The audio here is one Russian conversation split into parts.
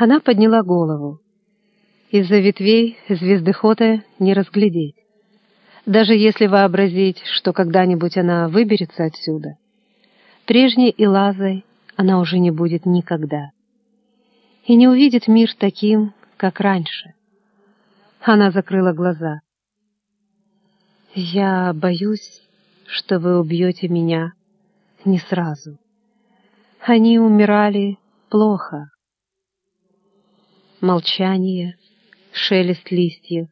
Она подняла голову. Из-за ветвей звездыхода не разглядеть. Даже если вообразить, что когда-нибудь она выберется отсюда, прежней Илазой она уже не будет никогда. И не увидит мир таким, как раньше. Она закрыла глаза. «Я боюсь, что вы убьете меня не сразу. Они умирали плохо». Молчание, шелест листьев,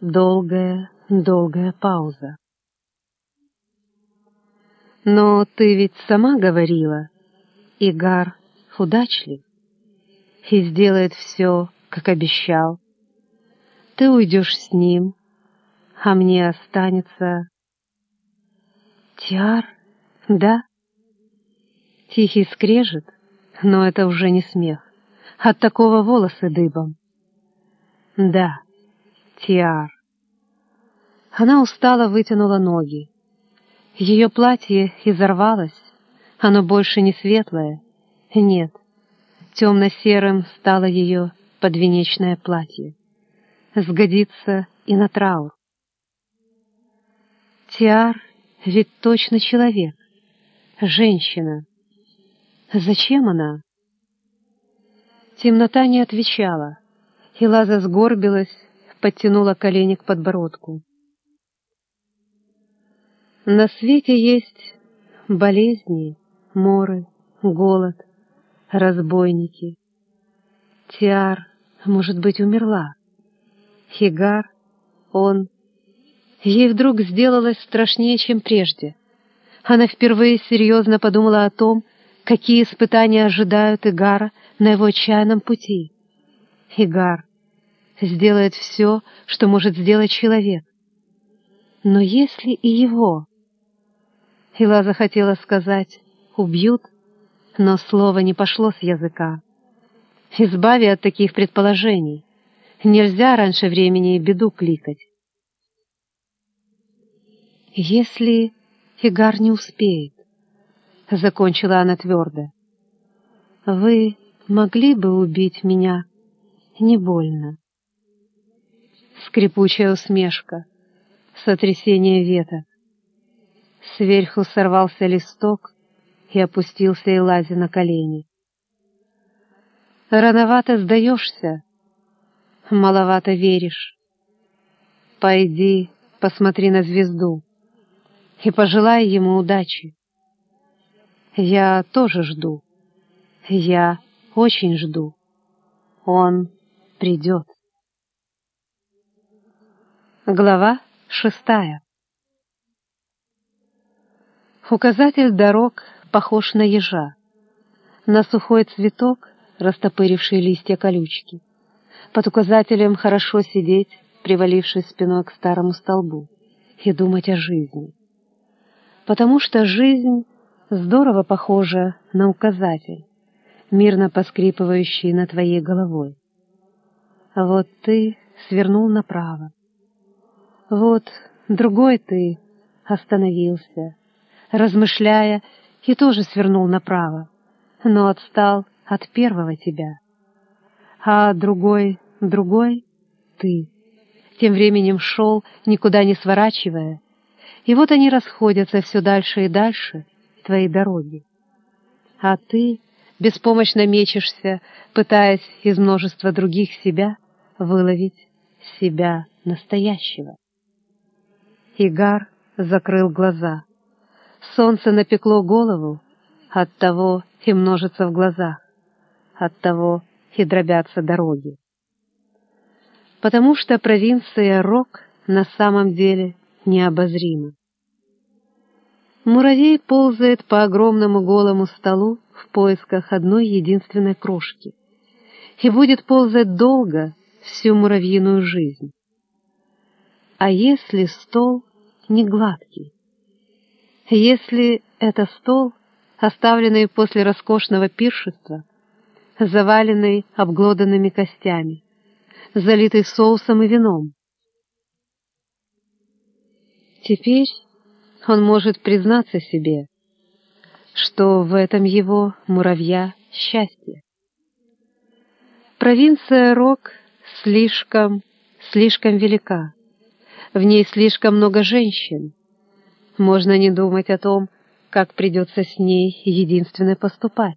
долгая, долгая пауза. «Но ты ведь сама говорила, Игар удачлив и сделает все, как обещал. Ты уйдешь с ним, а мне останется... Тиар, да? Тихий скрежет, но это уже не смех. От такого волосы дыбом. Да, Тиар. Она устало вытянула ноги. Ее платье изорвалось, оно больше не светлое. Нет, темно-серым стало ее подвенечное платье. Сгодится и на траур. Тиар ведь точно человек, женщина. Зачем она? Темнота не отвечала, и Лаза сгорбилась, подтянула колени к подбородку. На свете есть болезни, моры, голод, разбойники. Тиар, может быть, умерла. Хигар, он... Ей вдруг сделалось страшнее, чем прежде. Она впервые серьезно подумала о том, какие испытания ожидают Игара на его отчаянном пути. Игар сделает все, что может сделать человек. Но если и его... Хила захотела сказать «убьют», но слово не пошло с языка. Избави от таких предположений. Нельзя раньше времени беду кликать. Если Игар не успеет, — закончила она твердо, — вы могли бы убить меня не больно. Скрипучая усмешка, сотрясение веток, Сверху сорвался листок и опустился Элази на колени. Рановато сдаешься, маловато веришь. Пойди, посмотри на звезду и пожелай ему удачи. Я тоже жду. Я очень жду. Он придет. Глава шестая Указатель дорог похож на ежа, на сухой цветок, растопыривший листья колючки. Под указателем хорошо сидеть, привалившись спиной к старому столбу, и думать о жизни. Потому что жизнь здорово похожа на указатель, мирно поскрипывающий над твоей головой. Вот ты свернул направо. Вот другой ты остановился, размышляя, и тоже свернул направо, но отстал от первого тебя. А другой, другой — ты. Тем временем шел, никуда не сворачивая, и вот они расходятся все дальше и дальше, твоей дороги. А ты беспомощно мечешься, пытаясь из множества других себя выловить себя настоящего. Игар закрыл глаза. Солнце напекло голову, оттого и множится в глазах, оттого и дробятся дороги. Потому что провинция Рок на самом деле необозрима. Муравей ползает по огромному голому столу в поисках одной единственной крошки и будет ползать долго всю муравьиную жизнь. А если стол не гладкий? Если это стол, оставленный после роскошного пиршества, заваленный обглоданными костями, залитый соусом и вином. Теперь он может признаться себе, что в этом его муравья счастье. Провинция Рок слишком, слишком велика. В ней слишком много женщин. Можно не думать о том, как придется с ней единственной поступать.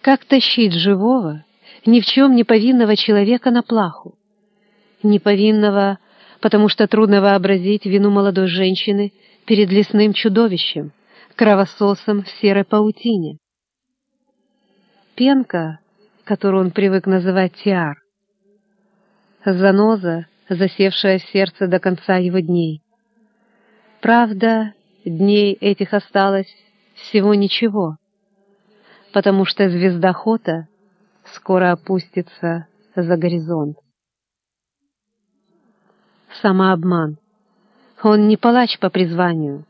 Как тащить живого, ни в чем не повинного человека на плаху? Неповинного, потому что трудно вообразить вину молодой женщины перед лесным чудовищем, кровососом в серой паутине. Пенка, которую он привык называть Тиар, заноза, засевшая в сердце до конца его дней. Правда, дней этих осталось всего ничего, потому что звезда Хота скоро опустится за горизонт. Самообман. Он не палач по призванию,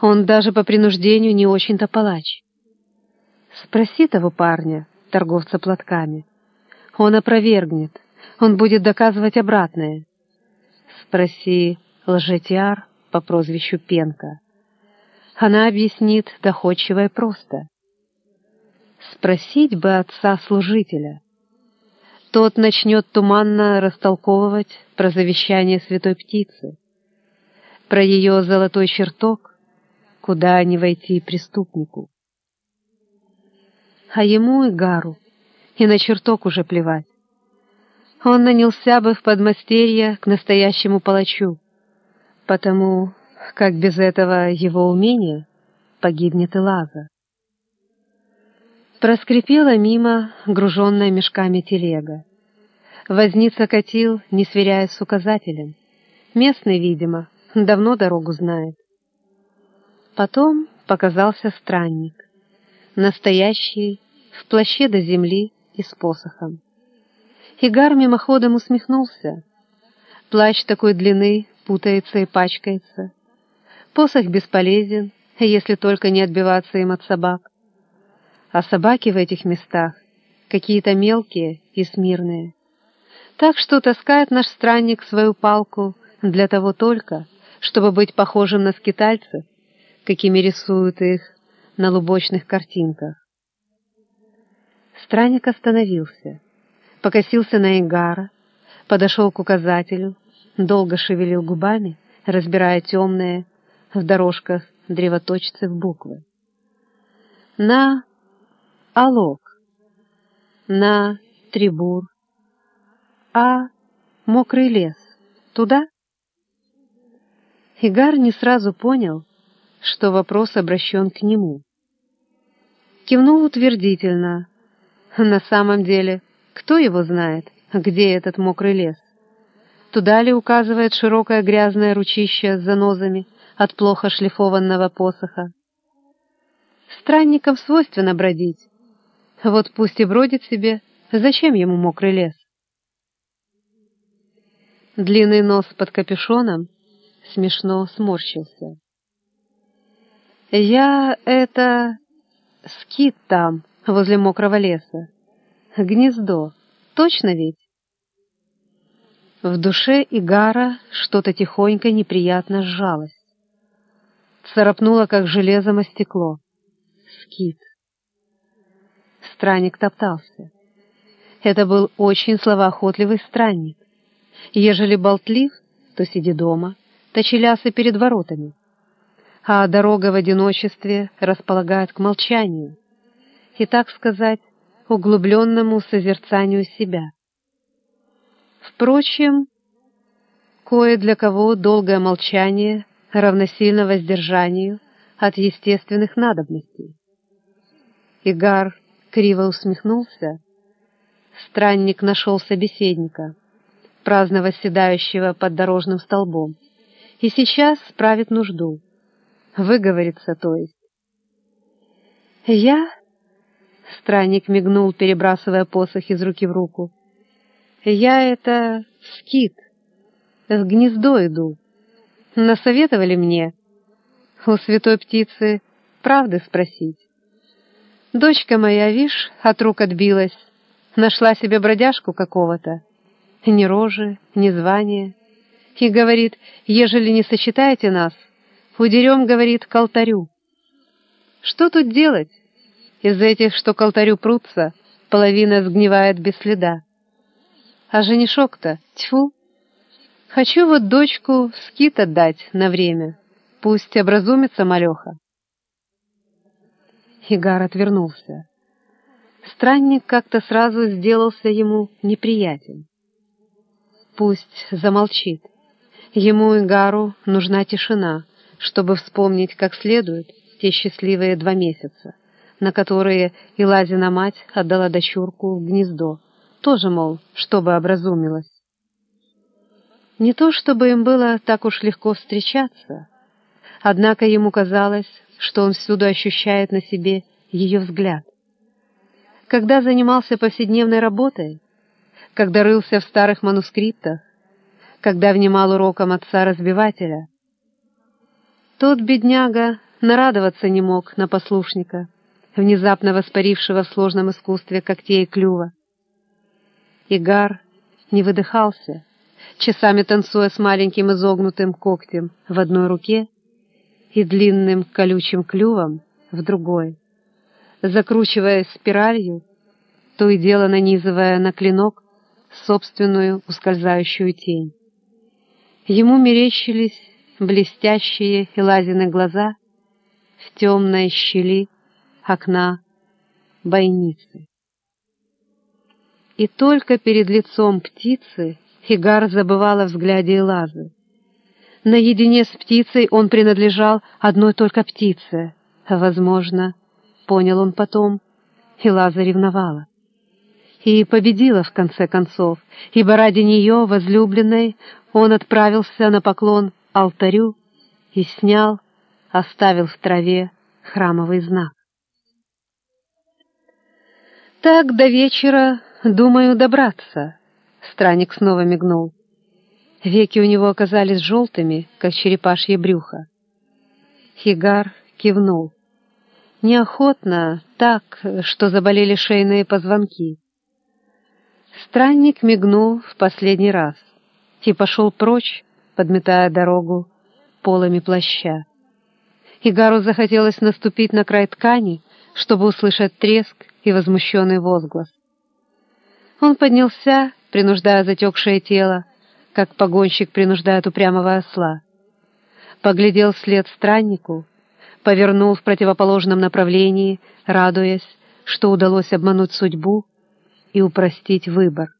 он даже по принуждению не очень-то палач. Спроси того парня, торговца платками. Он опровергнет, он будет доказывать обратное. Спроси лжетиар по прозвищу Пенка. Она объяснит доходчиво и просто. Спросить бы отца-служителя. Тот начнет туманно растолковывать про завещание святой птицы, про ее золотой чертог, куда не войти преступнику. А ему и Гару, и на чертог уже плевать. Он нанялся бы в подмастерье к настоящему палачу, потому как без этого его умения погибнет и Лаза. Проскрипела мимо груженная мешками телега. Возница катил, не сверяясь с указателем. Местный, видимо, давно дорогу знает. Потом показался странник, настоящий, в плаще до земли и с посохом. Игар мимоходом усмехнулся. Плащ такой длины путается и пачкается. Посох бесполезен, если только не отбиваться им от собак. А собаки в этих местах какие-то мелкие и смирные. Так что таскает наш странник свою палку для того только, чтобы быть похожим на скитальцев, какими рисуют их на лубочных картинках. Странник остановился, покосился на Игара, подошел к указателю, долго шевелил губами, разбирая темные в дорожках древоточцев буквы. На Алок, на Трибур, а Мокрый лес, туда? Игар не сразу понял, что вопрос обращен к нему. Кивнул утвердительно. На самом деле, кто его знает, где этот мокрый лес? Туда ли указывает широкое грязное ручище с занозами от плохо шлифованного посоха? Странникам свойственно бродить. Вот пусть и бродит себе, зачем ему мокрый лес? Длинный нос под капюшоном смешно сморщился. «Я это... скит там, возле мокрого леса. Гнездо. Точно ведь?» В душе Игара что-то тихонько неприятно сжалось. Царапнуло, как железом о стекло. Скит. Странник топтался. Это был очень словоохотливый странник. Ежели болтлив, то сиди дома, точи лясы перед воротами. А дорога в одиночестве располагает к молчанию и, так сказать, углубленному созерцанию себя. Впрочем, кое для кого долгое молчание равносильно воздержанию от естественных надобностей. Игар криво усмехнулся. Странник нашел собеседника праздно восседающего под дорожным столбом, и сейчас справит нужду. Выговорится, то есть. «Я?» — странник мигнул, перебрасывая посох из руки в руку. «Я это скит. В гнездо иду. Насоветовали мне у святой птицы правды спросить. Дочка моя, вишь, от рук отбилась, нашла себе бродяжку какого-то ни рожи, ни звания. И говорит, ежели не сочетаете нас, удерем, говорит, к алтарю. Что тут делать? Из этих, что к алтарю прутся, половина сгнивает без следа. А женишок-то, тьфу! Хочу вот дочку в скит отдать на время, пусть образумится малеха. Игар отвернулся. Странник как-то сразу сделался ему неприятен. Пусть замолчит. Ему, Игару, нужна тишина, чтобы вспомнить как следует те счастливые два месяца, на которые Илазина мать отдала дочурку в гнездо, тоже, мол, чтобы образумилась. Не то чтобы им было так уж легко встречаться, однако ему казалось, что он всюду ощущает на себе ее взгляд. Когда занимался повседневной работой, когда рылся в старых манускриптах, когда внимал урокам отца-разбивателя, тот бедняга нарадоваться не мог на послушника, внезапно воспарившего в сложном искусстве когтей и клюва. Игар не выдыхался, часами танцуя с маленьким изогнутым когтем в одной руке и длинным колючим клювом в другой, закручивая спиралью, то и дело нанизывая на клинок собственную ускользающую тень. Ему мерещились блестящие Элазины глаза в темной щели окна бойницы. И только перед лицом птицы Фигар забывал о взгляде Элазы. Наедине с птицей он принадлежал одной только птице. Возможно, понял он потом, Элаза ревновала. И победила в конце концов, ибо ради нее, возлюбленной, он отправился на поклон алтарю и снял, оставил в траве храмовый знак. «Так до вечера, думаю, добраться», — странник снова мигнул. Веки у него оказались желтыми, как черепашье брюхо. Хигар кивнул. Неохотно, так, что заболели шейные позвонки. Странник мигнул в последний раз и пошел прочь, подметая дорогу полами плаща. Игару захотелось наступить на край ткани, чтобы услышать треск и возмущенный возглас. Он поднялся, принуждая затекшее тело, как погонщик принуждает упрямого осла. Поглядел вслед страннику, повернул в противоположном направлении, радуясь, что удалось обмануть судьбу и упростить выбор.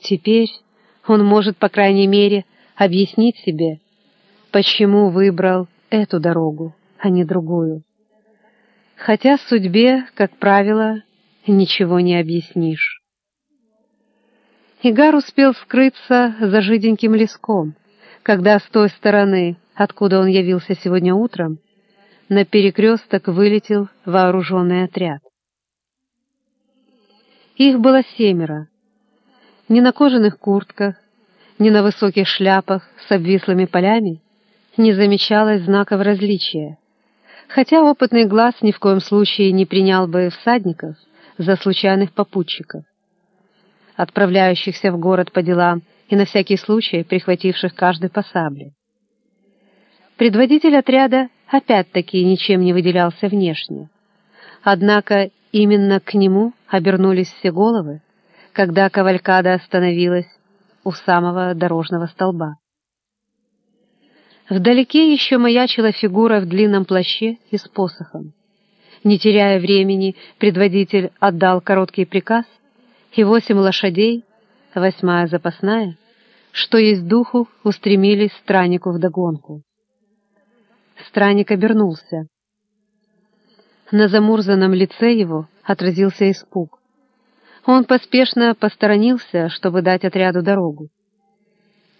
Теперь он может, по крайней мере, объяснить себе, почему выбрал эту дорогу, а не другую. Хотя судьбе, как правило, ничего не объяснишь. Игар успел скрыться за жиденьким леском, когда с той стороны, откуда он явился сегодня утром, на перекресток вылетел вооруженный отряд. Их было семеро. Ни на кожаных куртках, ни на высоких шляпах с обвислыми полями не замечалось знаков различия, хотя опытный глаз ни в коем случае не принял бы всадников за случайных попутчиков отправляющихся в город по делам и на всякий случай прихвативших каждый по сабле. Предводитель отряда опять-таки ничем не выделялся внешне. Однако именно к нему обернулись все головы, когда кавалькада остановилась у самого дорожного столба. Вдалеке еще маячила фигура в длинном плаще и с посохом. Не теряя времени, предводитель отдал короткий приказ — и восемь лошадей, восьмая запасная, что есть духу, устремились страннику вдогонку. Странник обернулся. На замурзанном лице его отразился испуг. Он поспешно посторонился, чтобы дать отряду дорогу.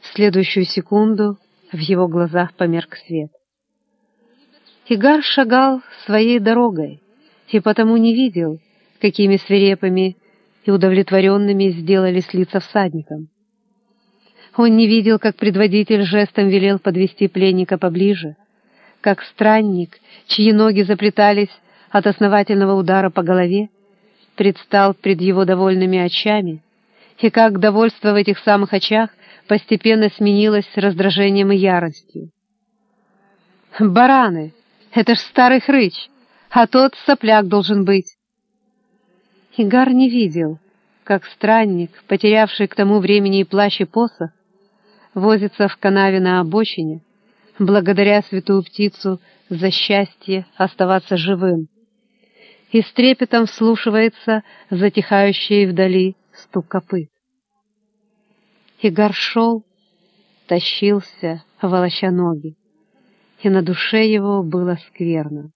В следующую секунду в его глазах померк свет. Игар шагал своей дорогой и потому не видел, какими свирепыми и удовлетворенными сделались лица всадникам. Он не видел, как предводитель жестом велел подвести пленника поближе, как странник, чьи ноги заплетались от основательного удара по голове, предстал пред его довольными очами, и как довольство в этих самых очах постепенно сменилось раздражением и яростью. «Бараны! Это ж старый хрыч, а тот сопляк должен быть!» Игар не видел, как странник, потерявший к тому времени и плащ и посох, возится в канаве на обочине, благодаря святую птицу за счастье оставаться живым, и с трепетом вслушивается затихающий вдали стук копыт. Игар шел, тащился, волоча ноги, и на душе его было скверно.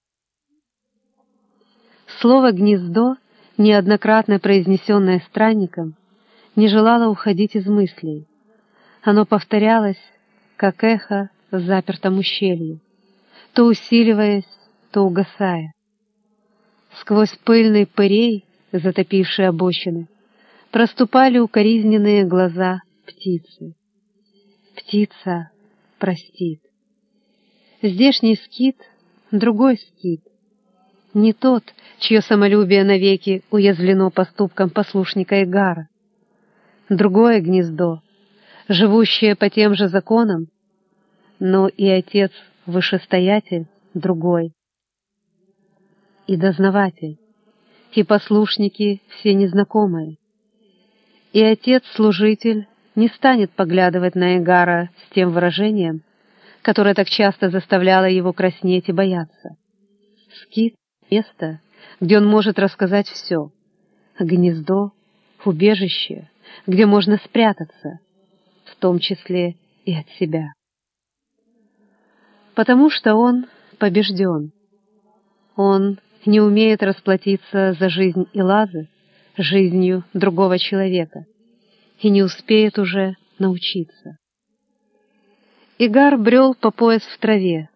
Слово «гнездо», неоднократно произнесенное странником, не желало уходить из мыслей. Оно повторялось, как эхо в запертом ущелье, то усиливаясь, то угасая. Сквозь пыльный пырей, затопивший обочины, проступали укоризненные глаза птицы. Птица простит. Здешний скит — другой скит, не тот, чье самолюбие навеки уязвлено поступком послушника Игара. Другое гнездо, живущее по тем же законам, но и отец-вышестоятель другой. И дознаватель, и послушники все незнакомые. И отец-служитель не станет поглядывать на Игара с тем выражением, которое так часто заставляло его краснеть и бояться. Скит — место, где он может рассказать все. Гнездо, убежище, где можно спрятаться, в том числе и от себя. Потому что он побежден. Он не умеет расплатиться за жизнь Илазы жизнью другого человека и не успеет уже научиться. Игар брел по пояс в траве.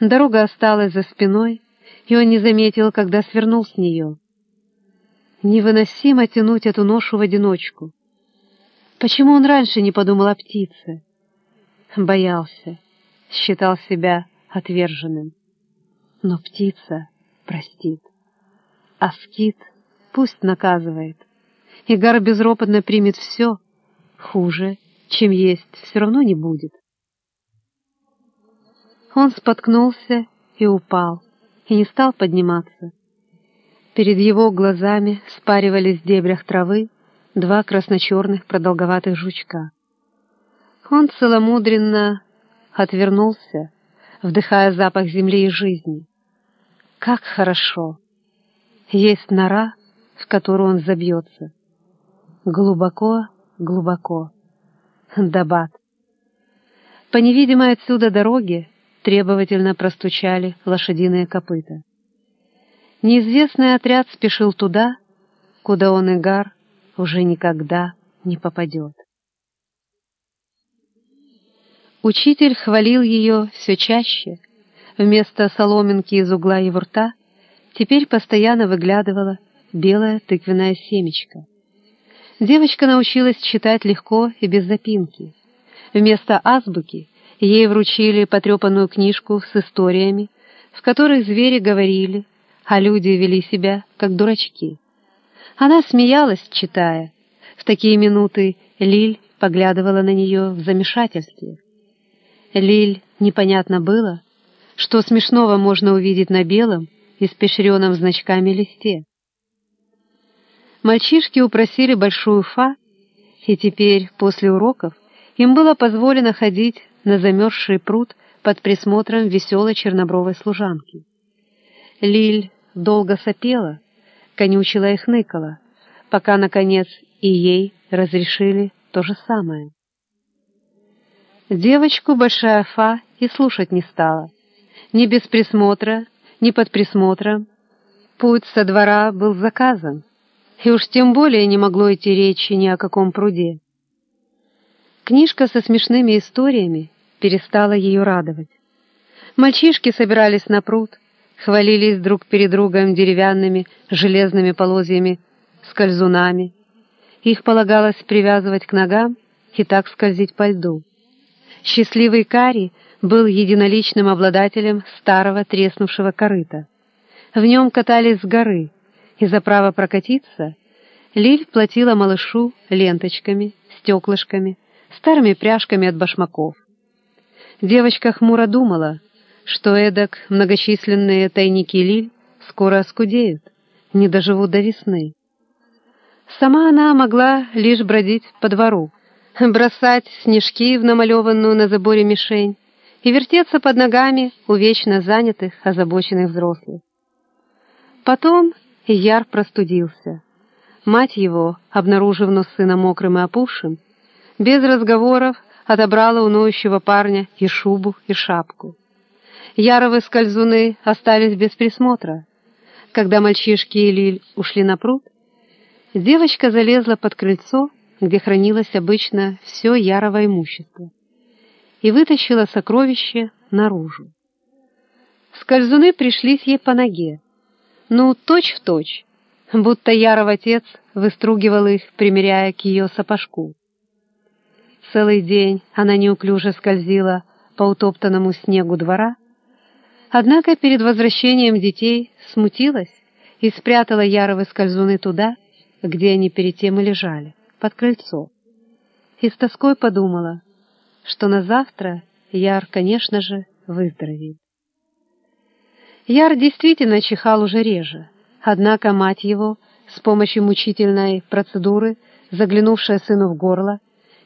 Дорога осталась за спиной, и он не заметил, когда свернул с нее. Невыносимо тянуть эту ношу в одиночку. Почему он раньше не подумал о птице? Боялся, считал себя отверженным. Но птица простит, а скит пусть наказывает. Игар безропотно примет все, хуже, чем есть, все равно не будет. Он споткнулся и упал и не стал подниматься. Перед его глазами спаривались в дебрях травы два красно-черных продолговатых жучка. Он целомудренно отвернулся, вдыхая запах земли и жизни. Как хорошо! Есть нора, в которую он забьется. Глубоко, глубоко. Дабат. По невидимой отсюда дороге требовательно простучали лошадиные копыта. Неизвестный отряд спешил туда, куда он, Игар, уже никогда не попадет. Учитель хвалил ее все чаще. Вместо соломинки из угла его рта теперь постоянно выглядывала белая тыквенная семечко. Девочка научилась читать легко и без запинки. Вместо азбуки Ей вручили потрепанную книжку с историями, в которых звери говорили, а люди вели себя, как дурачки. Она смеялась, читая. В такие минуты Лиль поглядывала на нее в замешательстве. Лиль непонятно было, что смешного можно увидеть на белом, испещренном значками листе. Мальчишки упросили большую фа, и теперь, после уроков, им было позволено ходить на замерзший пруд под присмотром веселой чернобровой служанки. Лиль долго сопела, конючила и хныкала, пока, наконец, и ей разрешили то же самое. Девочку Большая Фа и слушать не стала. Ни без присмотра, ни под присмотром. Путь со двора был заказан, и уж тем более не могло идти речи ни о каком пруде. Книжка со смешными историями перестала ее радовать. Мальчишки собирались на пруд, хвалились друг перед другом деревянными железными полозьями, скользунами. Их полагалось привязывать к ногам и так скользить по льду. Счастливый Кари был единоличным обладателем старого треснувшего корыта. В нем катались с горы, и за право прокатиться Лиль платила малышу ленточками, стеклышками, старыми пряжками от башмаков. Девочка хмуро думала, что эдак многочисленные тайники лиль скоро оскудеют, не доживут до весны. Сама она могла лишь бродить по двору, бросать снежки в намалеванную на заборе мишень и вертеться под ногами у вечно занятых, озабоченных взрослых. Потом Яр простудился. Мать его, обнаружив нос сына мокрым и опухшим, без разговоров отобрала у ноющего парня и шубу, и шапку. Яровы скользуны остались без присмотра. Когда мальчишки и Лиль ушли на пруд, девочка залезла под крыльцо, где хранилось обычно все Ярово имущество, и вытащила сокровище наружу. Скользуны пришлись ей по ноге, ну, точь-в-точь, будто Яров отец выстругивал их, примеряя к ее сапожку. Целый день она неуклюже скользила по утоптанному снегу двора, однако перед возвращением детей смутилась и спрятала Яровы скользуны туда, где они перед тем и лежали, под крыльцо. И с тоской подумала, что на завтра Яр, конечно же, выздоровеет. Яр действительно чихал уже реже, однако мать его, с помощью мучительной процедуры, заглянувшая сыну в горло,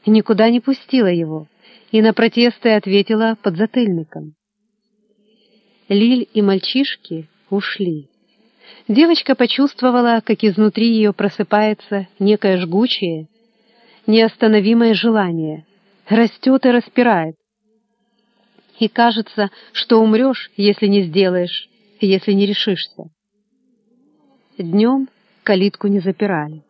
никуда не пустила его и на протесты ответила подзатыльником. Лиль и мальчишки ушли. Девочка почувствовала, как изнутри ее просыпается некое жгучее, неостановимое желание, растет и распирает. И кажется, что умрешь, если не сделаешь, если не решишься. Днем калитку не запирали.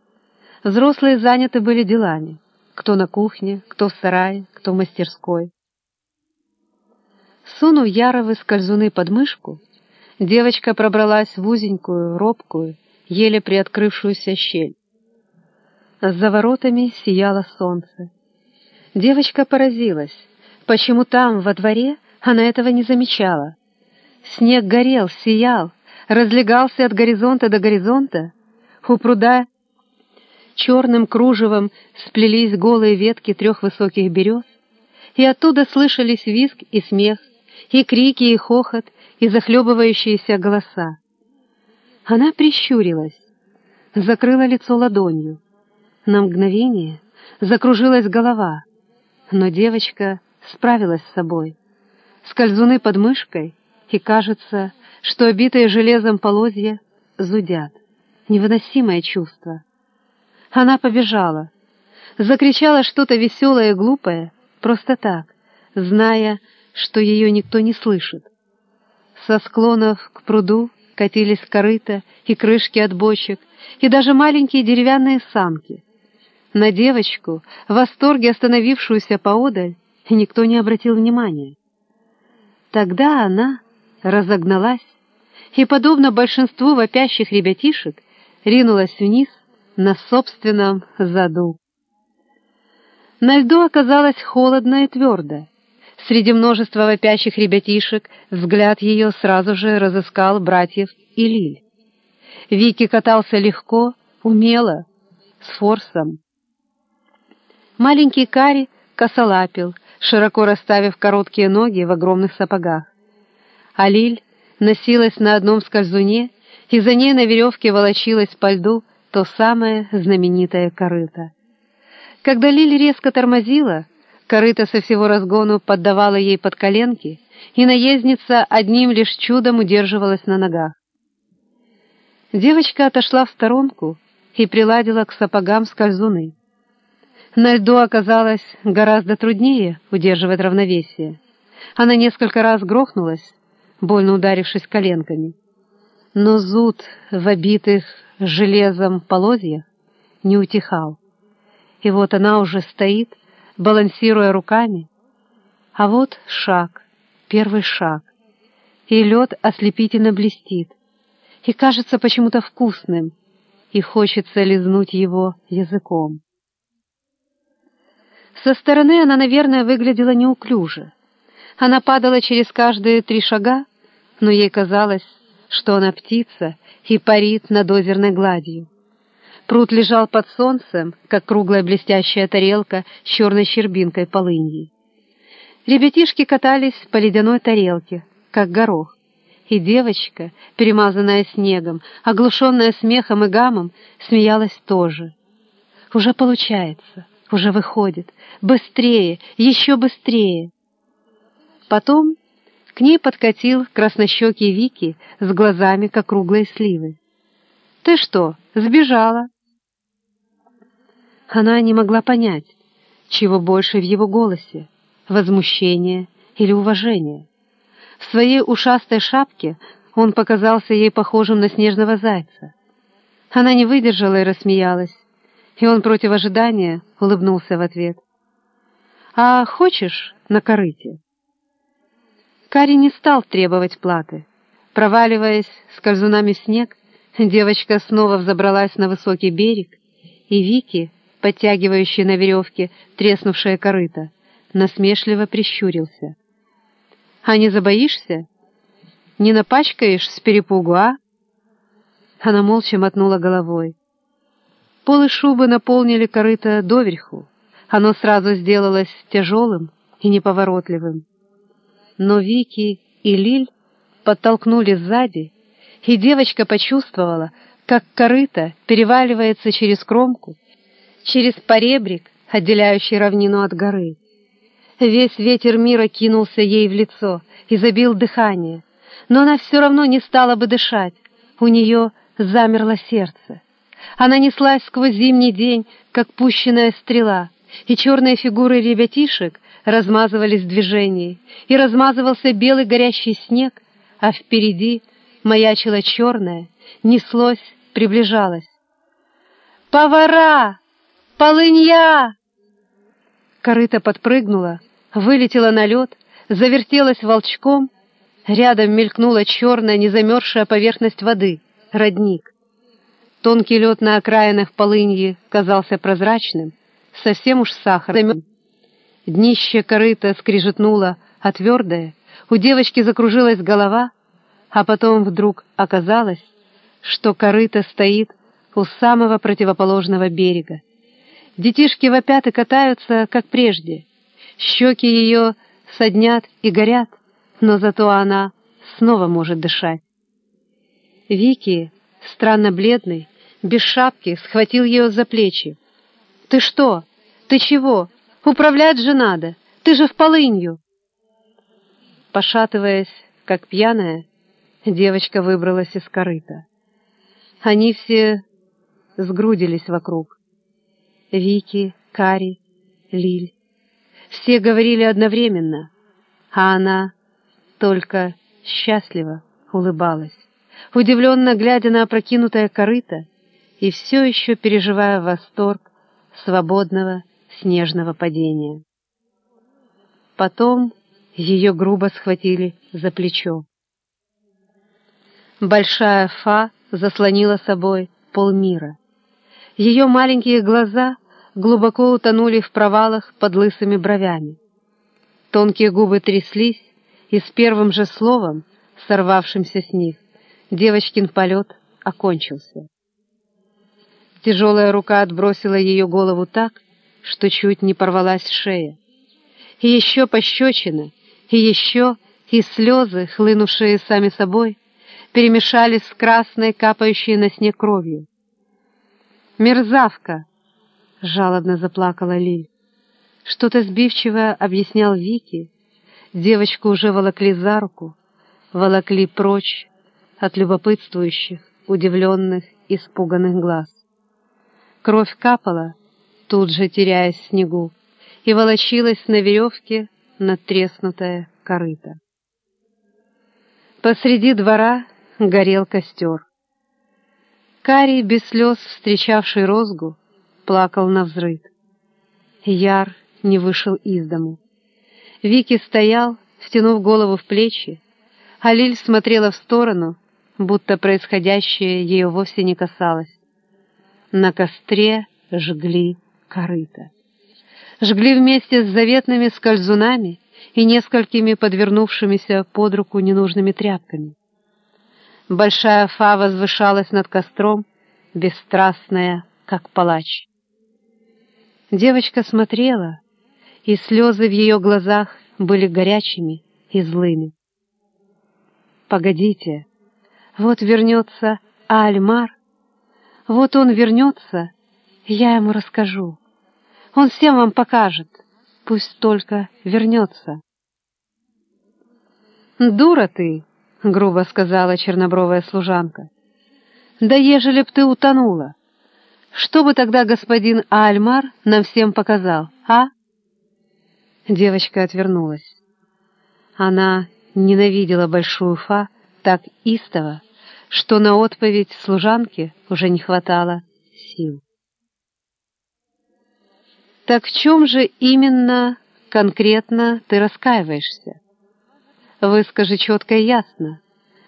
Взрослые заняты были делами. Кто на кухне, кто в сарае, кто в мастерской. Сунув Яровы скользуны под мышку, девочка пробралась в узенькую, робкую, еле приоткрывшуюся щель. За воротами сияло солнце. Девочка поразилась, почему там, во дворе, она этого не замечала. Снег горел, сиял, разлегался от горизонта до горизонта. У пруда черным кружевом сплелись голые ветки трех высоких берез, и оттуда слышались визг и смех, и крики, и хохот, и захлебывающиеся голоса. Она прищурилась, закрыла лицо ладонью. На мгновение закружилась голова, но девочка справилась с собой. Скользуны под мышкой — и кажется, что обитые железом полозья зудят. Невыносимое чувство. Она побежала, закричала что-то веселое и глупое, просто так, зная, что ее никто не слышит. Со склонов к пруду катились корыта и крышки от бочек, и даже маленькие деревянные санки. На девочку, в восторге остановившуюся поодаль, никто не обратил внимания. Тогда она разогналась и, подобно большинству вопящих ребятишек, ринулась вниз на собственном заду. На льду оказалось холодно и твердо. Среди множества вопящих ребятишек взгляд ее сразу же разыскал братьев и. Вики катался легко, умело, с форсом. Маленький Кари косолапил, широко расставив короткие ноги в огромных сапогах а Лиль носилась на одном скользуне, и за ней на веревке волочилась по льду то самое знаменитое корыто. Когда Лиль резко тормозила, корыто со всего разгону поддавало ей под коленки, и наездница одним лишь чудом удерживалась на ногах. Девочка отошла в сторонку и приладила к сапогам скользуны. На льду оказалось гораздо труднее удерживать равновесие. Она несколько раз грохнулась, больно ударившись коленками. Но зуд в обитых железом полозьях не утихал. И вот она уже стоит, балансируя руками. А вот шаг, первый шаг. И лед ослепительно блестит. И кажется почему-то вкусным. И хочется лизнуть его языком. Со стороны она, наверное, выглядела неуклюже. Она падала через каждые три шага, но ей казалось, что она птица и парит над озерной гладью. Пруд лежал под солнцем, как круглая блестящая тарелка с черной щербинкой полыньи. Ребятишки катались по ледяной тарелке, как горох, и девочка, перемазанная снегом, оглушенная смехом и гамом, смеялась тоже, Уже получается, уже выходит. Быстрее, еще быстрее. Потом к ней подкатил краснощекий Вики с глазами, как круглые сливы. «Ты что, сбежала?» Она не могла понять, чего больше в его голосе — возмущение или уважение. В своей ушастой шапке он показался ей похожим на снежного зайца. Она не выдержала и рассмеялась, и он против ожидания улыбнулся в ответ. «А хочешь на корыте?» Кари не стал требовать платы. Проваливаясь скользунами в снег, девочка снова взобралась на высокий берег, и Вики, подтягивающий на веревке треснувшее корыто, насмешливо прищурился. «А не забоишься? Не напачкаешь с перепугу, а?» Она молча мотнула головой. Полы шубы наполнили корыто доверху. Оно сразу сделалось тяжелым и неповоротливым. Но Вики и Лиль подтолкнули сзади, и девочка почувствовала, как корыто переваливается через кромку, через поребрик, отделяющий равнину от горы. Весь ветер мира кинулся ей в лицо и забил дыхание, но она все равно не стала бы дышать, у нее замерло сердце. Она неслась сквозь зимний день, как пущенная стрела, и черные фигуры ребятишек размазывались в движении, и размазывался белый горящий снег, а впереди маячила черная, неслось, приближалась. «Повара! Полынья!» Корыто подпрыгнула, вылетела на лед, завертелась волчком, рядом мелькнула черная незамерзшая поверхность воды, родник. Тонкий лед на окраинах полыньи казался прозрачным, совсем уж сахарным. Днище корыта скрижетнуло, а твердое, у девочки закружилась голова, а потом вдруг оказалось, что корыто стоит у самого противоположного берега. Детишки вопят и катаются, как прежде. Щеки ее соднят и горят, но зато она снова может дышать. Вики, странно бледный, без шапки, схватил ее за плечи. «Ты что? Ты чего? Управлять же надо! Ты же в полынью!» Пошатываясь, как пьяная, девочка выбралась из корыта. Они все сгрудились вокруг. Вики, Кари, Лиль. Все говорили одновременно, а она только счастливо улыбалась, удивленно глядя на опрокинутое корыто и все еще переживая восторг свободного снежного падения. Потом ее грубо схватили за плечо. Большая Фа заслонила собой полмира. Ее маленькие глаза глубоко утонули в провалах под лысыми бровями. Тонкие губы тряслись, и с первым же словом, сорвавшимся с них, девочкин полет окончился. Тяжелая рука отбросила ее голову так, что чуть не порвалась шея. И еще пощечина, и еще, и слезы, хлынувшие сами собой, перемешались с красной, капающей на снег кровью. «Мерзавка!» — жалобно заплакала Лиль. Что-то сбивчивое объяснял Вики. Девочку уже волокли за руку, волокли прочь от любопытствующих, удивленных, испуганных глаз. Кровь капала, тут же теряясь в снегу, и волочилась на веревке надтреснутая корыто. Посреди двора горел костер. Карий, без слез встречавший розгу, плакал на взрыв. Яр не вышел из дому. Вики стоял, втянув голову в плечи, а Лиль смотрела в сторону, будто происходящее ее вовсе не касалось. На костре жгли корыто. Жгли вместе с заветными скользунами и несколькими подвернувшимися под руку ненужными тряпками. Большая фа возвышалась над костром, бесстрастная, как палач. Девочка смотрела, и слезы в ее глазах были горячими и злыми. «Погодите, вот вернется Альмар, вот он вернется Я ему расскажу. Он всем вам покажет. Пусть только вернется. «Дура ты!» — грубо сказала чернобровая служанка. «Да ежели б ты утонула, что бы тогда господин Альмар нам всем показал, а?» Девочка отвернулась. Она ненавидела большую Фа так истово, что на отповедь служанки уже не хватало сил. «Так в чем же именно конкретно ты раскаиваешься? Выскажи четко и ясно,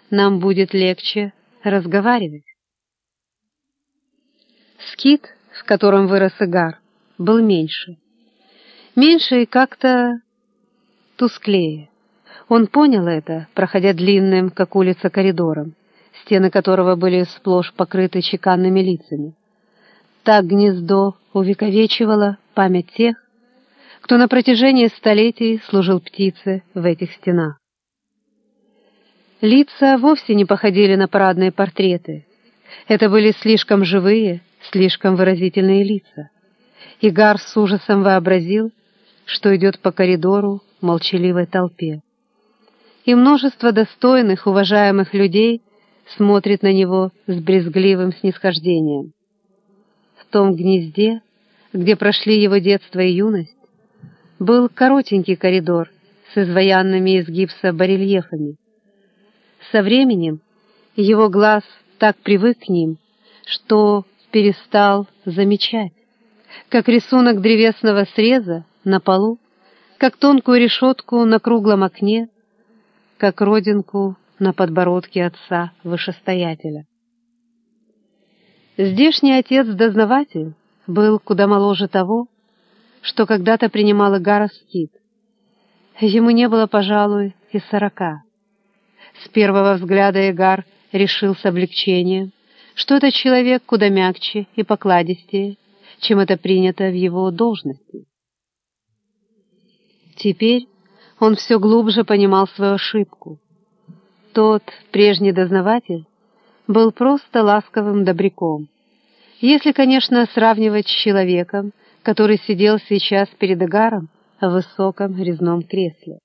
нам будет легче разговаривать». Скит, в котором вырос Игар, был меньше. Меньше и как-то тусклее. Он понял это, проходя длинным, как улица, коридором, стены которого были сплошь покрыты чеканными лицами. Так гнездо увековечивало память тех, кто на протяжении столетий служил птице в этих стенах. Лица вовсе не походили на парадные портреты. Это были слишком живые, слишком выразительные лица. Игар с ужасом вообразил, что идет по коридору молчаливой толпе. И множество достойных, уважаемых людей смотрит на него с брезгливым снисхождением. В том гнезде, где прошли его детство и юность, был коротенький коридор с изваянными из гипса барельефами. Со временем его глаз так привык к ним, что перестал замечать, как рисунок древесного среза на полу, как тонкую решетку на круглом окне, как родинку на подбородке отца вышестоятеля. Здешний отец-дознаватель был куда моложе того, что когда-то принимал Игара Скит. Ему не было, пожалуй, и сорока. С первого взгляда Игар решил с облегчением, что этот человек куда мягче и покладистее, чем это принято в его должности. Теперь он все глубже понимал свою ошибку. Тот прежний дознаватель был просто ласковым добряком, если, конечно, сравнивать с человеком, который сидел сейчас перед Игаром в высоком резном кресле.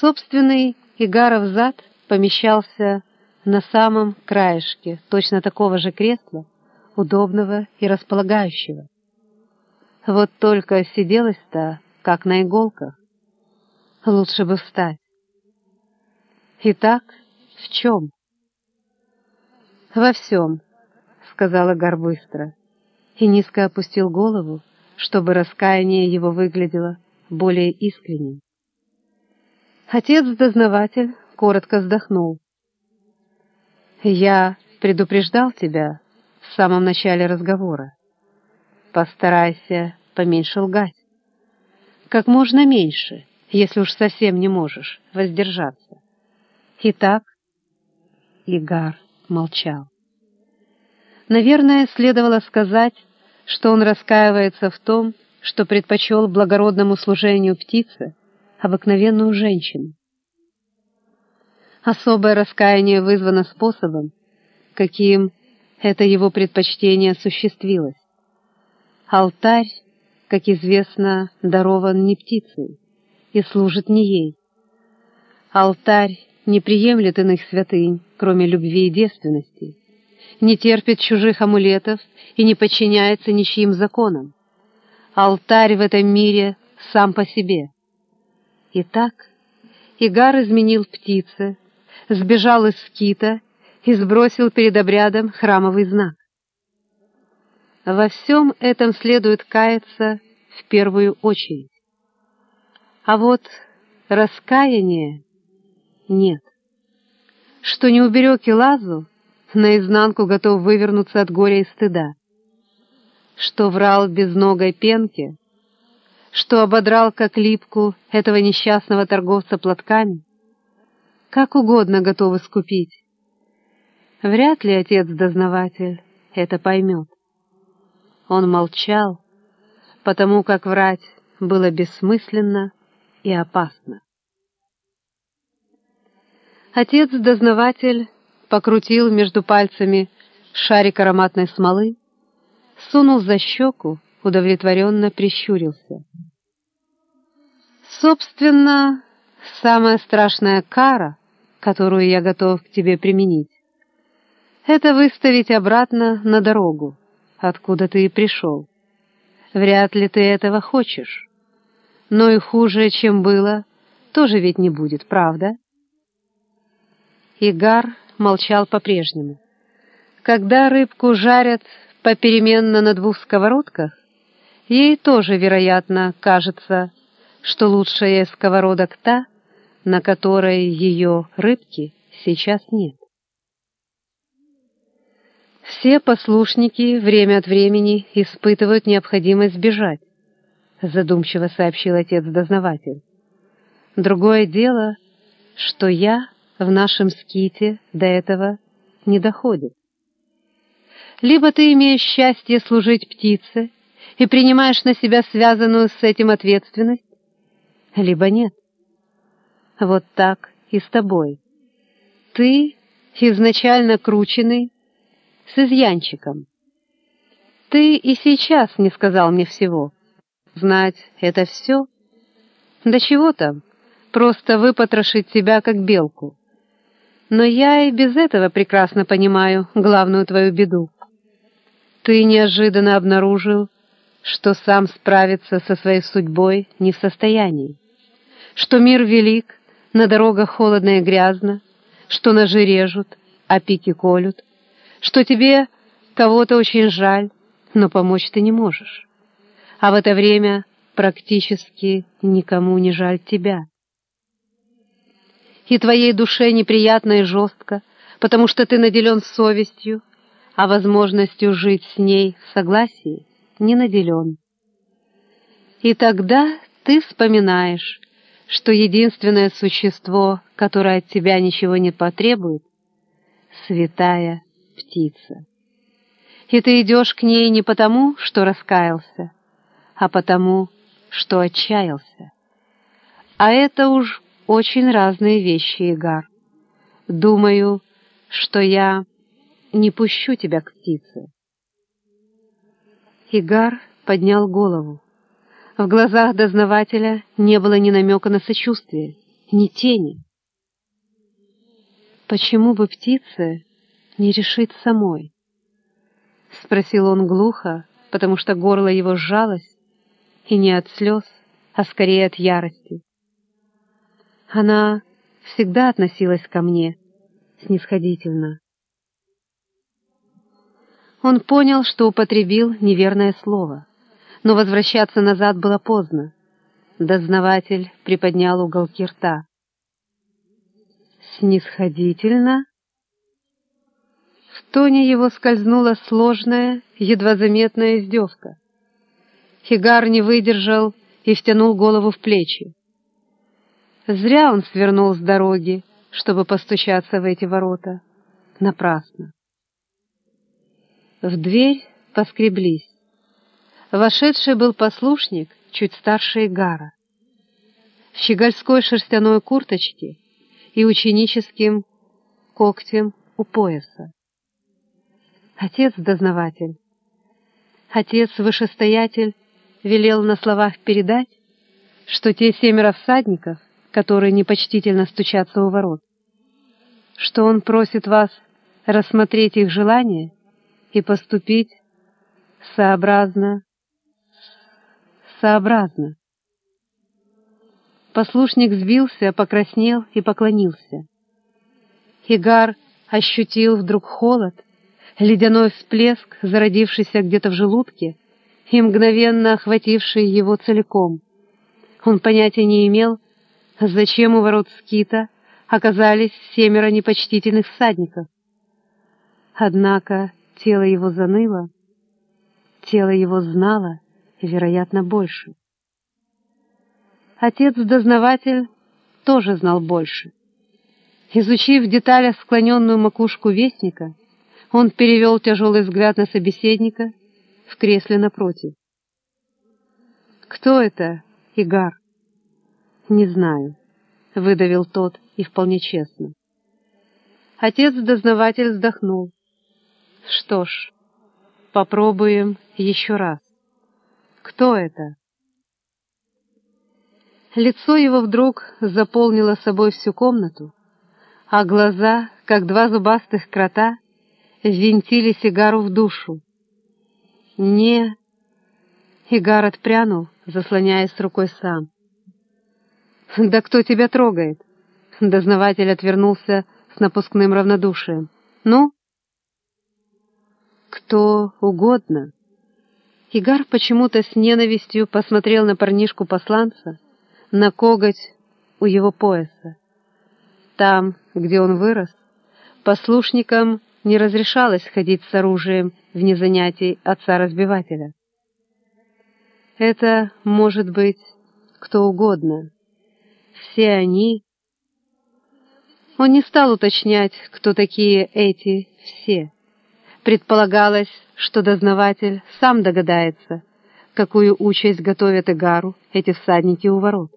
Собственный Игаров зад помещался на самом краешке точно такого же кресла, удобного и располагающего. Вот только сиделось-то, как на иголках. Лучше бы встать. Итак, в чем? Во всем, сказала Гар быстро, и низко опустил голову, чтобы раскаяние его выглядело более искренним. Отец-дознаватель коротко вздохнул. Я предупреждал тебя в самом начале разговора. Постарайся поменьше лгать. Как можно меньше, если уж совсем не можешь воздержаться. Итак, Игар молчал. Наверное, следовало сказать, что он раскаивается в том, что предпочел благородному служению птицы обыкновенную женщину. Особое раскаяние вызвано способом, каким это его предпочтение осуществилось. Алтарь, как известно, дарован не птицей и служит не ей. Алтарь не приемлет иных святынь, кроме любви и девственности, не терпит чужих амулетов и не подчиняется ничьим законам. Алтарь в этом мире сам по себе. Итак, Игар изменил птице, сбежал из скита и сбросил перед обрядом храмовый знак. Во всем этом следует каяться в первую очередь. А вот раскаяния нет. Что не уберег и лазу, наизнанку готов вывернуться от горя и стыда. Что врал безногой пенке, что ободрал как липку этого несчастного торговца платками, как угодно готовы скупить. Вряд ли отец-дознаватель это поймет. Он молчал, потому как врать было бессмысленно и опасно. Отец-дознаватель покрутил между пальцами шарик ароматной смолы, сунул за щеку, удовлетворенно прищурился. Собственно, самая страшная кара, которую я готов к тебе применить, это выставить обратно на дорогу, откуда ты и пришел. Вряд ли ты этого хочешь. Но и хуже, чем было, тоже ведь не будет, правда? Игар молчал по-прежнему. Когда рыбку жарят попеременно на двух сковородках, ей тоже, вероятно, кажется, что лучшая сковородок та, на которой ее рыбки сейчас нет. Все послушники время от времени испытывают необходимость бежать, задумчиво сообщил отец-дознаватель. Другое дело, что я в нашем ските до этого не доходит. Либо ты имеешь счастье служить птице и принимаешь на себя связанную с этим ответственность, либо нет. Вот так и с тобой. Ты изначально крученный, с изъянчиком. Ты и сейчас не сказал мне всего. Знать — это все? Да чего там, просто выпотрошить тебя, как белку. Но я и без этого прекрасно понимаю главную твою беду. Ты неожиданно обнаружил, что сам справиться со своей судьбой не в состоянии, что мир велик, на дорогах холодно и грязно, что ножи режут, а пики колют, что тебе кого-то очень жаль, но помочь ты не можешь. А в это время практически никому не жаль тебя. И твоей душе неприятно и жестко, потому что ты наделен совестью, а возможностью жить с ней в согласии не наделен. И тогда ты вспоминаешь, что единственное существо, которое от тебя ничего не потребует, — святая птица. И ты идешь к ней не потому, что раскаялся, а потому, что отчаялся. А это уж очень разные вещи, Игар. Думаю, что я не пущу тебя к птице. Игар поднял голову. В глазах дознавателя не было ни намека на сочувствие, ни тени. Почему бы птице не решить самой? — спросил он глухо, потому что горло его сжалось, и не от слез, а скорее от ярости. Она всегда относилась ко мне снисходительно. Он понял, что употребил неверное слово, но возвращаться назад было поздно. Дознаватель приподнял уголки рта. «Снисходительно?» В тоне его скользнула сложная, едва заметная издевка. Хигар не выдержал и втянул голову в плечи. Зря он свернул с дороги, чтобы постучаться в эти ворота. Напрасно. В дверь поскреблись. Вошедший был послушник, чуть старше Игара. В щегольской шерстяной курточке и ученическим когтем у пояса. Отец-дознаватель, отец-вышестоятель велел на словах передать, что те семеро всадников, которые непочтительно стучатся у ворот, что он просит вас рассмотреть их желания и поступить сообразно, сообразно. Послушник сбился, покраснел и поклонился. Хигар ощутил вдруг холод, ледяной всплеск, зародившийся где-то в желудке и мгновенно охвативший его целиком. Он понятия не имел, зачем у ворот скита оказались семеро непочтительных всадников. Однако тело его заныло, тело его знало, вероятно, больше. Отец-дознаватель тоже знал больше. Изучив в склоненную макушку вестника, он перевел тяжелый взгляд на собеседника в кресле напротив. «Кто это, Игар?» «Не знаю», — выдавил тот и вполне честно. Отец-дознаватель вздохнул. «Что ж, попробуем еще раз. Кто это? Лицо его вдруг заполнило собой всю комнату, а глаза, как два зубастых крота, ввинтили сигару в душу. «Не...» Игар отпрянул, заслоняясь рукой сам. «Да кто тебя трогает?» Дознаватель отвернулся с напускным равнодушием. «Ну?» «Кто угодно». Игар почему-то с ненавистью посмотрел на парнишку-посланца, на коготь у его пояса. Там, где он вырос, послушникам не разрешалось ходить с оружием вне занятий отца-разбивателя. Это может быть кто угодно. Все они... Он не стал уточнять, кто такие эти «все». Предполагалось, что дознаватель сам догадается, какую участь готовят Игару эти всадники у ворот,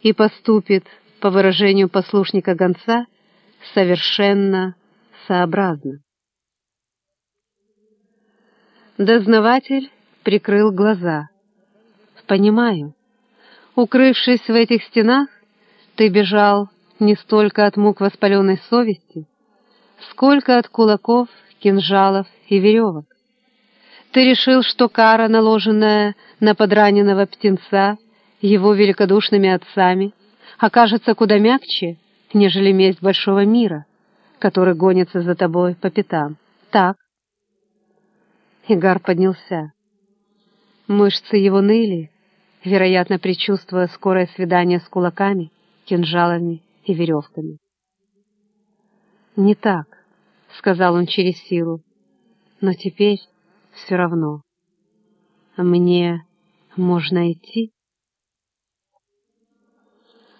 и поступит, по выражению послушника-гонца, совершенно сообразно. Дознаватель прикрыл глаза. «Понимаю. Укрывшись в этих стенах, ты бежал не столько от мук воспаленной совести, сколько от кулаков, кинжалов и веревок. Ты решил, что кара, наложенная на подраненного птенца его великодушными отцами, окажется куда мягче, нежели месть большого мира, который гонится за тобой по пятам. Так. Игар поднялся. Мышцы его ныли, вероятно, предчувствуя скорое свидание с кулаками, кинжалами и веревками. «Не так», — сказал он через силу, — «но теперь все равно. Мне можно идти?»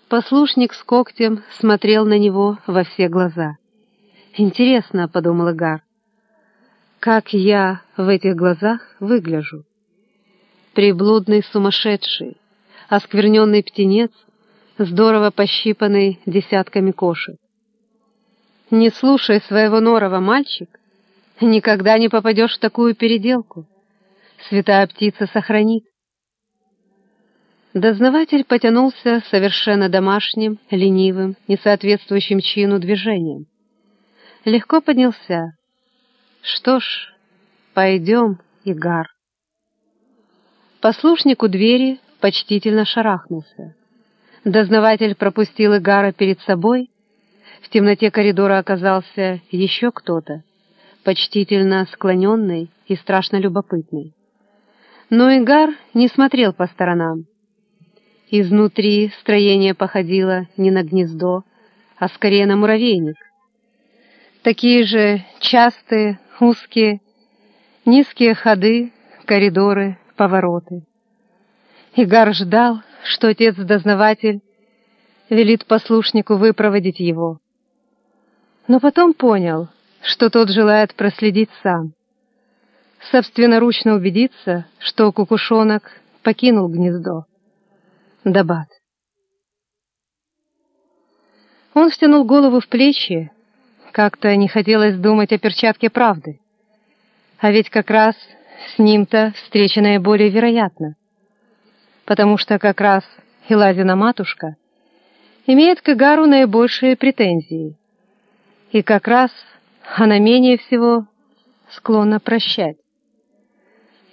Послушник с когтем смотрел на него во все глаза. «Интересно», — подумал Игар, — «как я в этих глазах выгляжу?» Приблудный сумасшедший, оскверненный птенец, здорово пощипанный десятками кошек. Не слушай своего норова, мальчик, никогда не попадешь в такую переделку. Святая птица сохранит. Дознаватель потянулся совершенно домашним, ленивым, несоответствующим чину движением. Легко поднялся. Что ж, пойдем, Игар. Послушник у двери почтительно шарахнулся. Дознаватель пропустил Игара перед собой. В темноте коридора оказался еще кто-то, почтительно склоненный и страшно любопытный. Но Игар не смотрел по сторонам. Изнутри строение походило не на гнездо, а скорее на муравейник. Такие же частые, узкие, низкие ходы, коридоры, повороты. Игар ждал, что отец-дознаватель велит послушнику выпроводить его. Но потом понял, что тот желает проследить сам. Собственноручно убедиться, что кукушонок покинул гнездо. Дабат. Он втянул голову в плечи, как-то не хотелось думать о перчатке правды. А ведь как раз с ним-то встреча наиболее вероятна, потому что как раз Хилазина матушка имеет к Игару наибольшие претензии, и как раз она менее всего склонна прощать.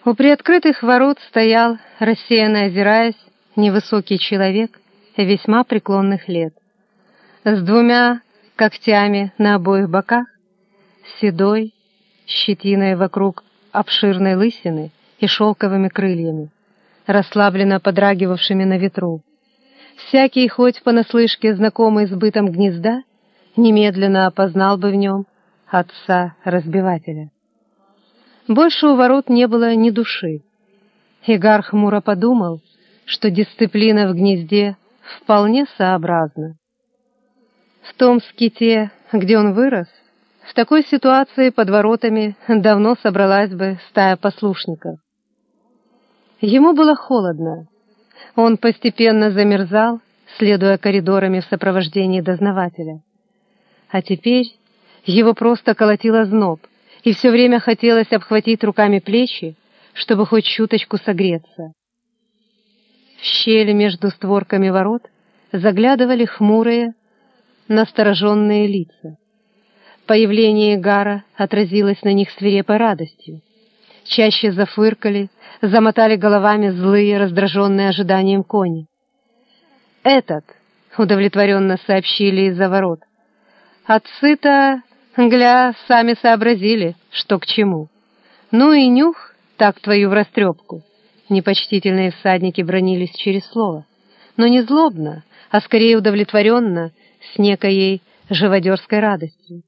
У приоткрытых ворот стоял, рассеянно озираясь, невысокий человек весьма преклонных лет, с двумя когтями на обоих боках, седой, щетиной вокруг обширной лысины и шелковыми крыльями, расслабленно подрагивавшими на ветру. Всякий, хоть понаслышке знакомый с бытом гнезда, немедленно опознал бы в нем отца-разбивателя. Больше у ворот не было ни души. Игар хмуро подумал, что дисциплина в гнезде вполне сообразна. В том ските, где он вырос, в такой ситуации под воротами давно собралась бы стая послушников. Ему было холодно. Он постепенно замерзал, следуя коридорами в сопровождении дознавателя. А теперь его просто колотило зноб, и все время хотелось обхватить руками плечи, чтобы хоть чуточку согреться. В щели между створками ворот заглядывали хмурые, настороженные лица. Появление Гара отразилось на них свирепой радостью. Чаще зафыркали, замотали головами злые, раздраженные ожиданием кони. «Этот!» — удовлетворенно сообщили из-за ворот. «Отцы-то, гля, сами сообразили, что к чему. Ну и нюх, так твою в растрепку!» Непочтительные всадники бронились через слово, но не злобно, а скорее удовлетворенно, с некоей живодерской радостью.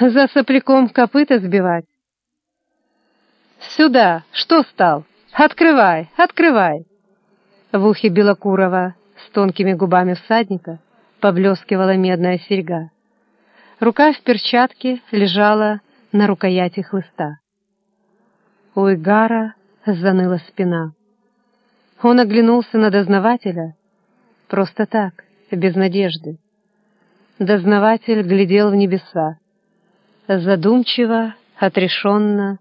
«За сопляком копыта сбивать?» «Сюда! Что стал? Открывай! Открывай!» В ухе Белокурова с тонкими губами всадника поблескивала медная серьга. Рука в перчатке лежала на рукояти хлыста. У Игара заныла спина. Он оглянулся на дознавателя просто так, без надежды. Дознаватель глядел в небеса, задумчиво, отрешенно,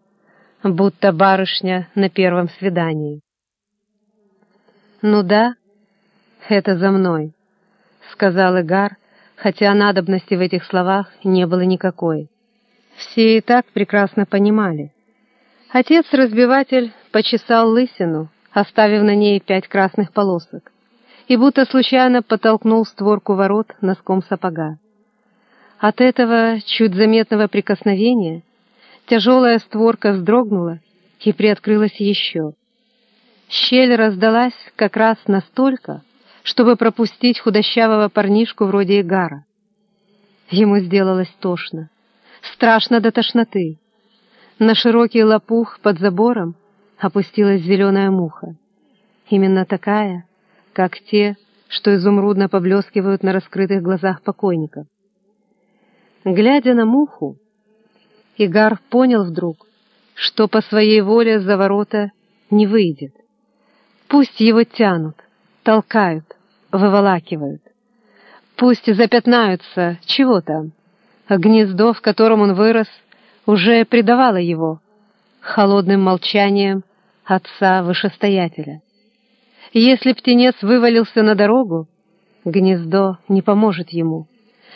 будто барышня на первом свидании. «Ну да, это за мной», — сказал Игар, хотя надобности в этих словах не было никакой. Все и так прекрасно понимали. Отец-разбиватель почесал лысину, оставив на ней пять красных полосок, и будто случайно подтолкнул створку ворот носком сапога. От этого чуть заметного прикосновения тяжелая створка вздрогнула и приоткрылась еще. Щель раздалась как раз настолько, чтобы пропустить худощавого парнишку вроде Игара. Ему сделалось тошно, страшно до тошноты. На широкий лопух под забором опустилась зеленая муха. Именно такая, как те, что изумрудно поблескивают на раскрытых глазах покойников. Глядя на муху, Игар понял вдруг, что по своей воле за ворота не выйдет. Пусть его тянут, толкают, выволакивают. Пусть запятнаются, чего там. Гнездо, в котором он вырос, уже предавало его холодным молчанием отца-вышестоятеля. Если птенец вывалился на дорогу, гнездо не поможет ему.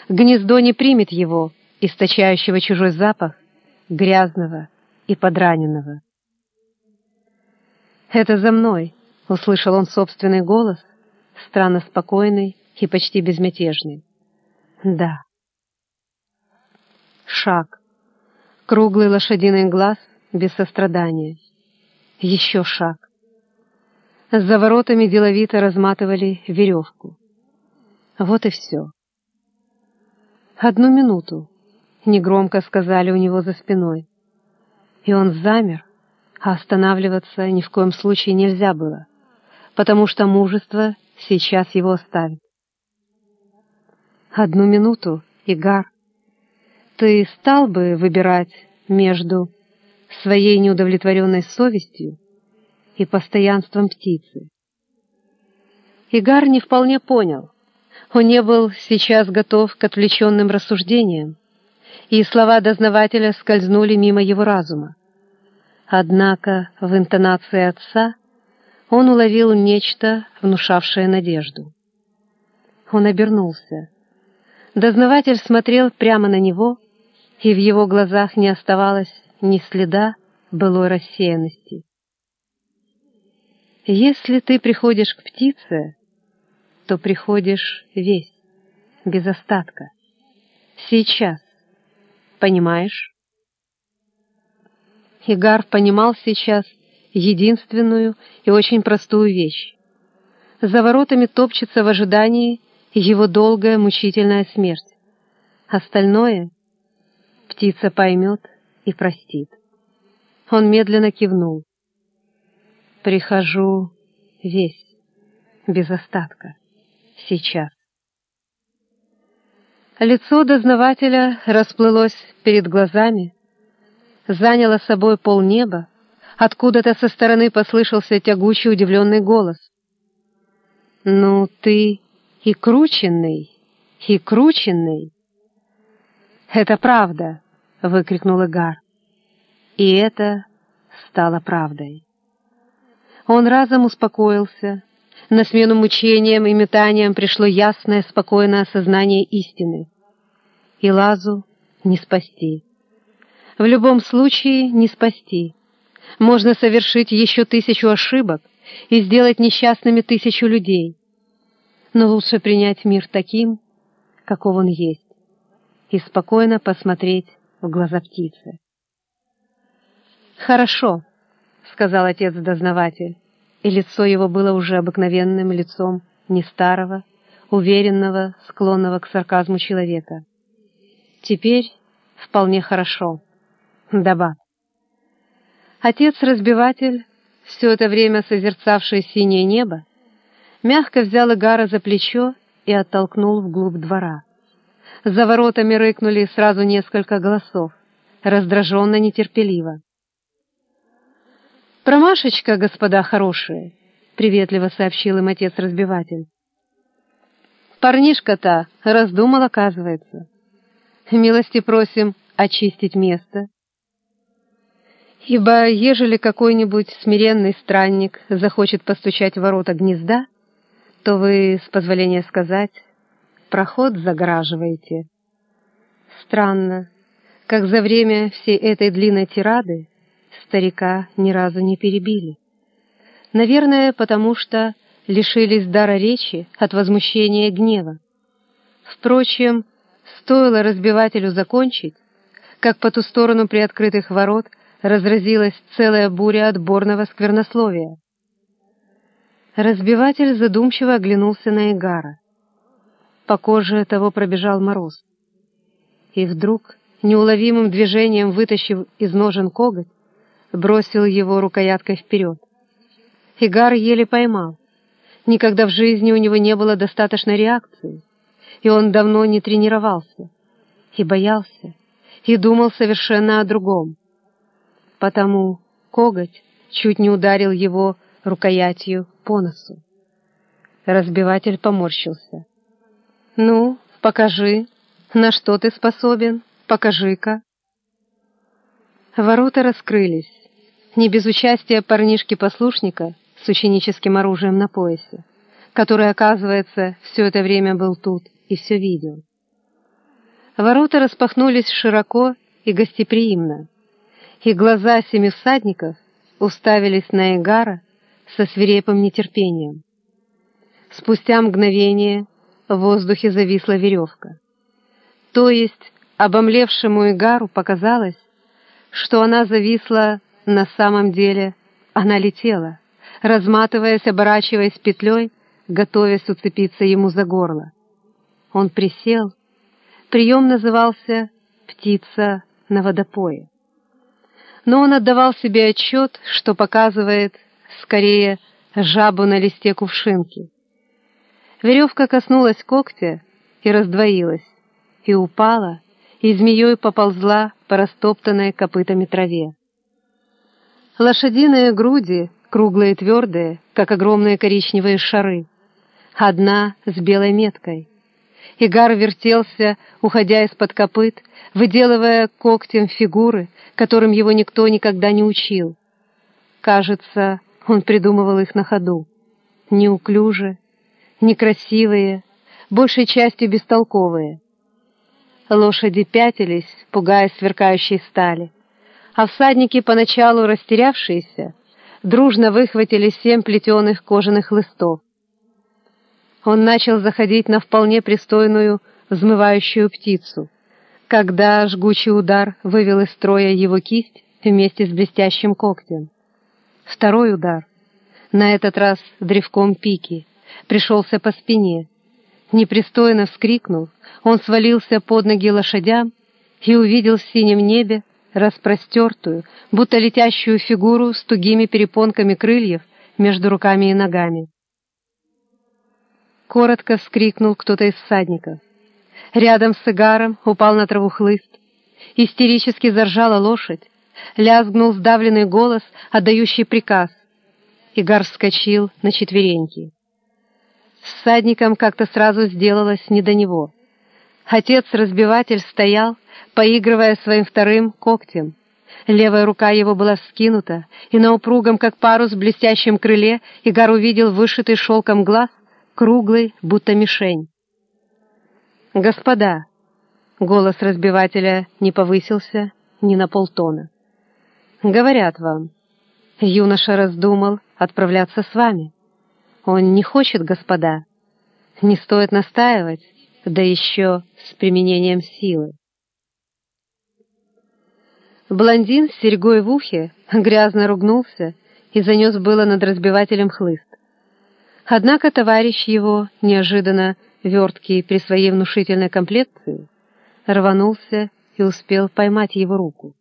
Гнездо не примет его, источающего чужой запах, грязного и подраненного. «Это за мной», — услышал он собственный голос, странно спокойный и почти безмятежный. «Да». Шаг. Круглый лошадиный глаз без сострадания. Еще шаг. За воротами деловито разматывали веревку. Вот и все. «Одну минуту», — негромко сказали у него за спиной. И он замер, а останавливаться ни в коем случае нельзя было потому что мужество сейчас его оставит. Одну минуту, Игар. Ты стал бы выбирать между своей неудовлетворенной совестью и постоянством птицы? Игар не вполне понял. Он не был сейчас готов к отвлеченным рассуждениям, и слова дознавателя скользнули мимо его разума. Однако в интонации отца — он уловил нечто, внушавшее надежду. Он обернулся. Дознаватель смотрел прямо на него, и в его глазах не оставалось ни следа былой рассеянности. Если ты приходишь к птице, то приходишь весь, без остатка. Сейчас. Понимаешь? Игар понимал сейчас, единственную и очень простую вещь. За воротами топчется в ожидании его долгая мучительная смерть. Остальное птица поймет и простит. Он медленно кивнул. «Прихожу весь, без остатка, сейчас». Лицо дознавателя расплылось перед глазами, заняло собой полнеба, Откуда-то со стороны послышался тягучий удивленный голос. «Ну ты и крученный, и крученный!» «Это правда», — выкрикнул Игар. И это стало правдой. Он разом успокоился. На смену мучениям и метаниям пришло ясное, спокойное осознание истины. И Лазу не спасти. В любом случае не спасти. Можно совершить еще тысячу ошибок и сделать несчастными тысячу людей. Но лучше принять мир таким, каков он есть, и спокойно посмотреть в глаза птицы. «Хорошо», — сказал отец-дознаватель, и лицо его было уже обыкновенным лицом не старого, уверенного, склонного к сарказму человека. «Теперь вполне хорошо. Добавь». Отец-разбиватель, все это время созерцавший синее небо, мягко взял Игара за плечо и оттолкнул вглубь двора. За воротами рыкнули сразу несколько голосов, раздраженно нетерпеливо. «Промашечка, господа хорошие!» — приветливо сообщил им отец-разбиватель. «Парнишка-то раздумал, оказывается. Милости просим очистить место. Ибо ежели какой-нибудь смиренный странник захочет постучать в ворота гнезда, то вы, с позволения сказать, проход загораживаете. Странно, как за время всей этой длинной тирады старика ни разу не перебили. Наверное, потому что лишились дара речи от возмущения и гнева. Впрочем, стоило разбивателю закончить, как по ту сторону приоткрытых ворот разразилась целая буря отборного сквернословия. Разбиватель задумчиво оглянулся на Игара. По коже того пробежал мороз. И вдруг, неуловимым движением вытащив из ножен коготь, бросил его рукояткой вперед. Игар еле поймал. Никогда в жизни у него не было достаточной реакции, и он давно не тренировался, и боялся, и думал совершенно о другом. Потому коготь чуть не ударил его рукоятью по носу. Разбиватель поморщился. «Ну, покажи, на что ты способен, покажи-ка». Ворота раскрылись, не без участия парнишки-послушника с ученическим оружием на поясе, который, оказывается, все это время был тут и все видел. Ворота распахнулись широко и гостеприимно, и глаза семи всадников уставились на Игара со свирепым нетерпением. Спустя мгновение в воздухе зависла веревка. То есть обомлевшему Игару показалось, что она зависла на самом деле, она летела, разматываясь, оборачиваясь петлей, готовясь уцепиться ему за горло. Он присел. Прием назывался «Птица на водопое». Но он отдавал себе отчет, что показывает, скорее, жабу на листе кувшинки. Веревка коснулась когтя и раздвоилась, и упала, и змеей поползла по растоптанной копытами траве. Лошадиные груди, круглые и твердые, как огромные коричневые шары. Одна с белой меткой. Игар вертелся, уходя из-под копыт, выделывая когтем фигуры, которым его никто никогда не учил. Кажется, он придумывал их на ходу. Неуклюже, некрасивые, большей частью бестолковые. Лошади пятились, пугая сверкающей стали, а всадники, поначалу растерявшиеся, дружно выхватили семь плетеных кожаных листов. Он начал заходить на вполне пристойную взмывающую птицу, когда жгучий удар вывел из строя его кисть вместе с блестящим когтем. Второй удар, на этот раз древком пики, пришелся по спине. Непристойно вскрикнув, он свалился под ноги лошадям и увидел в синем небе распростертую, будто летящую фигуру с тугими перепонками крыльев между руками и ногами. Коротко вскрикнул кто-то из всадников. Рядом с игаром упал на траву хлыст. Истерически заржала лошадь. Лязгнул сдавленный голос, отдающий приказ. Игар вскочил на четвереньки. Всадникам как-то сразу сделалось не до него. Отец-разбиватель стоял, поигрывая своим вторым когтем. Левая рука его была скинута, и на упругом, как парус, блестящем крыле Игар увидел вышитый шелком глаз, круглый, будто мишень. «Господа!» — голос разбивателя не повысился ни на полтона. «Говорят вам, юноша раздумал отправляться с вами. Он не хочет, господа. Не стоит настаивать, да еще с применением силы. Блондин с серьгой в ухе грязно ругнулся и занес было над разбивателем хлыст. Однако товарищ его, неожиданно верткий при своей внушительной комплекции, рванулся и успел поймать его руку.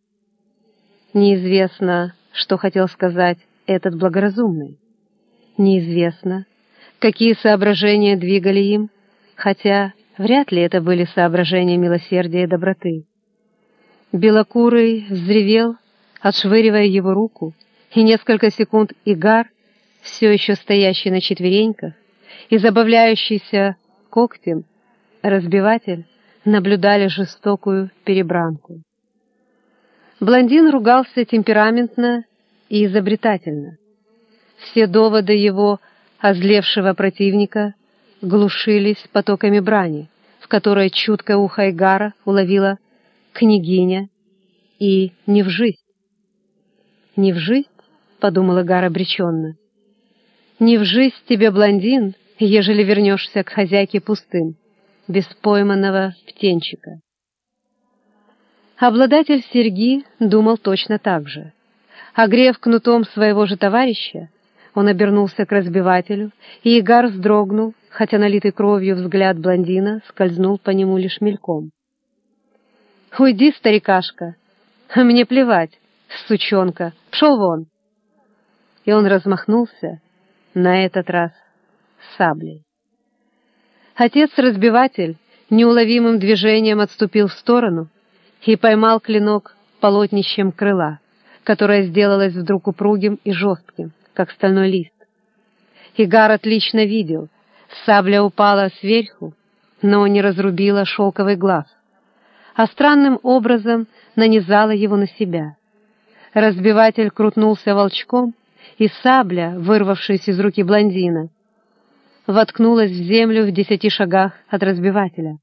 Неизвестно, что хотел сказать этот благоразумный. Неизвестно, какие соображения двигали им, хотя вряд ли это были соображения милосердия и доброты. Белокурый взревел, отшвыривая его руку, и несколько секунд Игар, все еще стоящий на четвереньках и забавляющийся когтем, разбиватель, наблюдали жестокую перебранку. Блондин ругался темпераментно и изобретательно. Все доводы его озлевшего противника глушились потоками брани, в которой чуткое ухо Игара уловила княгиня и не в жизнь. «Не в жизнь?» — подумала Гара обреченно. «Не в жизнь тебе, блондин, ежели вернешься к хозяйке пустым, без пойманного птенчика». Обладатель серьги думал точно так же. Огрев кнутом своего же товарища, он обернулся к разбивателю, и Игар вздрогнул, хотя налитый кровью взгляд блондина скользнул по нему лишь мельком. «Уйди, старикашка! Мне плевать, сучонка! Пшел вон!» И он размахнулся, на этот раз саблей. Отец-разбиватель неуловимым движением отступил в сторону и поймал клинок полотнищем крыла, которое сделалось вдруг упругим и жестким, как стальной лист. Игар отлично видел, сабля упала сверху, но не разрубила шелковый глаз а странным образом нанизала его на себя. Разбиватель крутнулся волчком, и сабля, вырвавшись из руки блондина, воткнулась в землю в десяти шагах от разбивателя.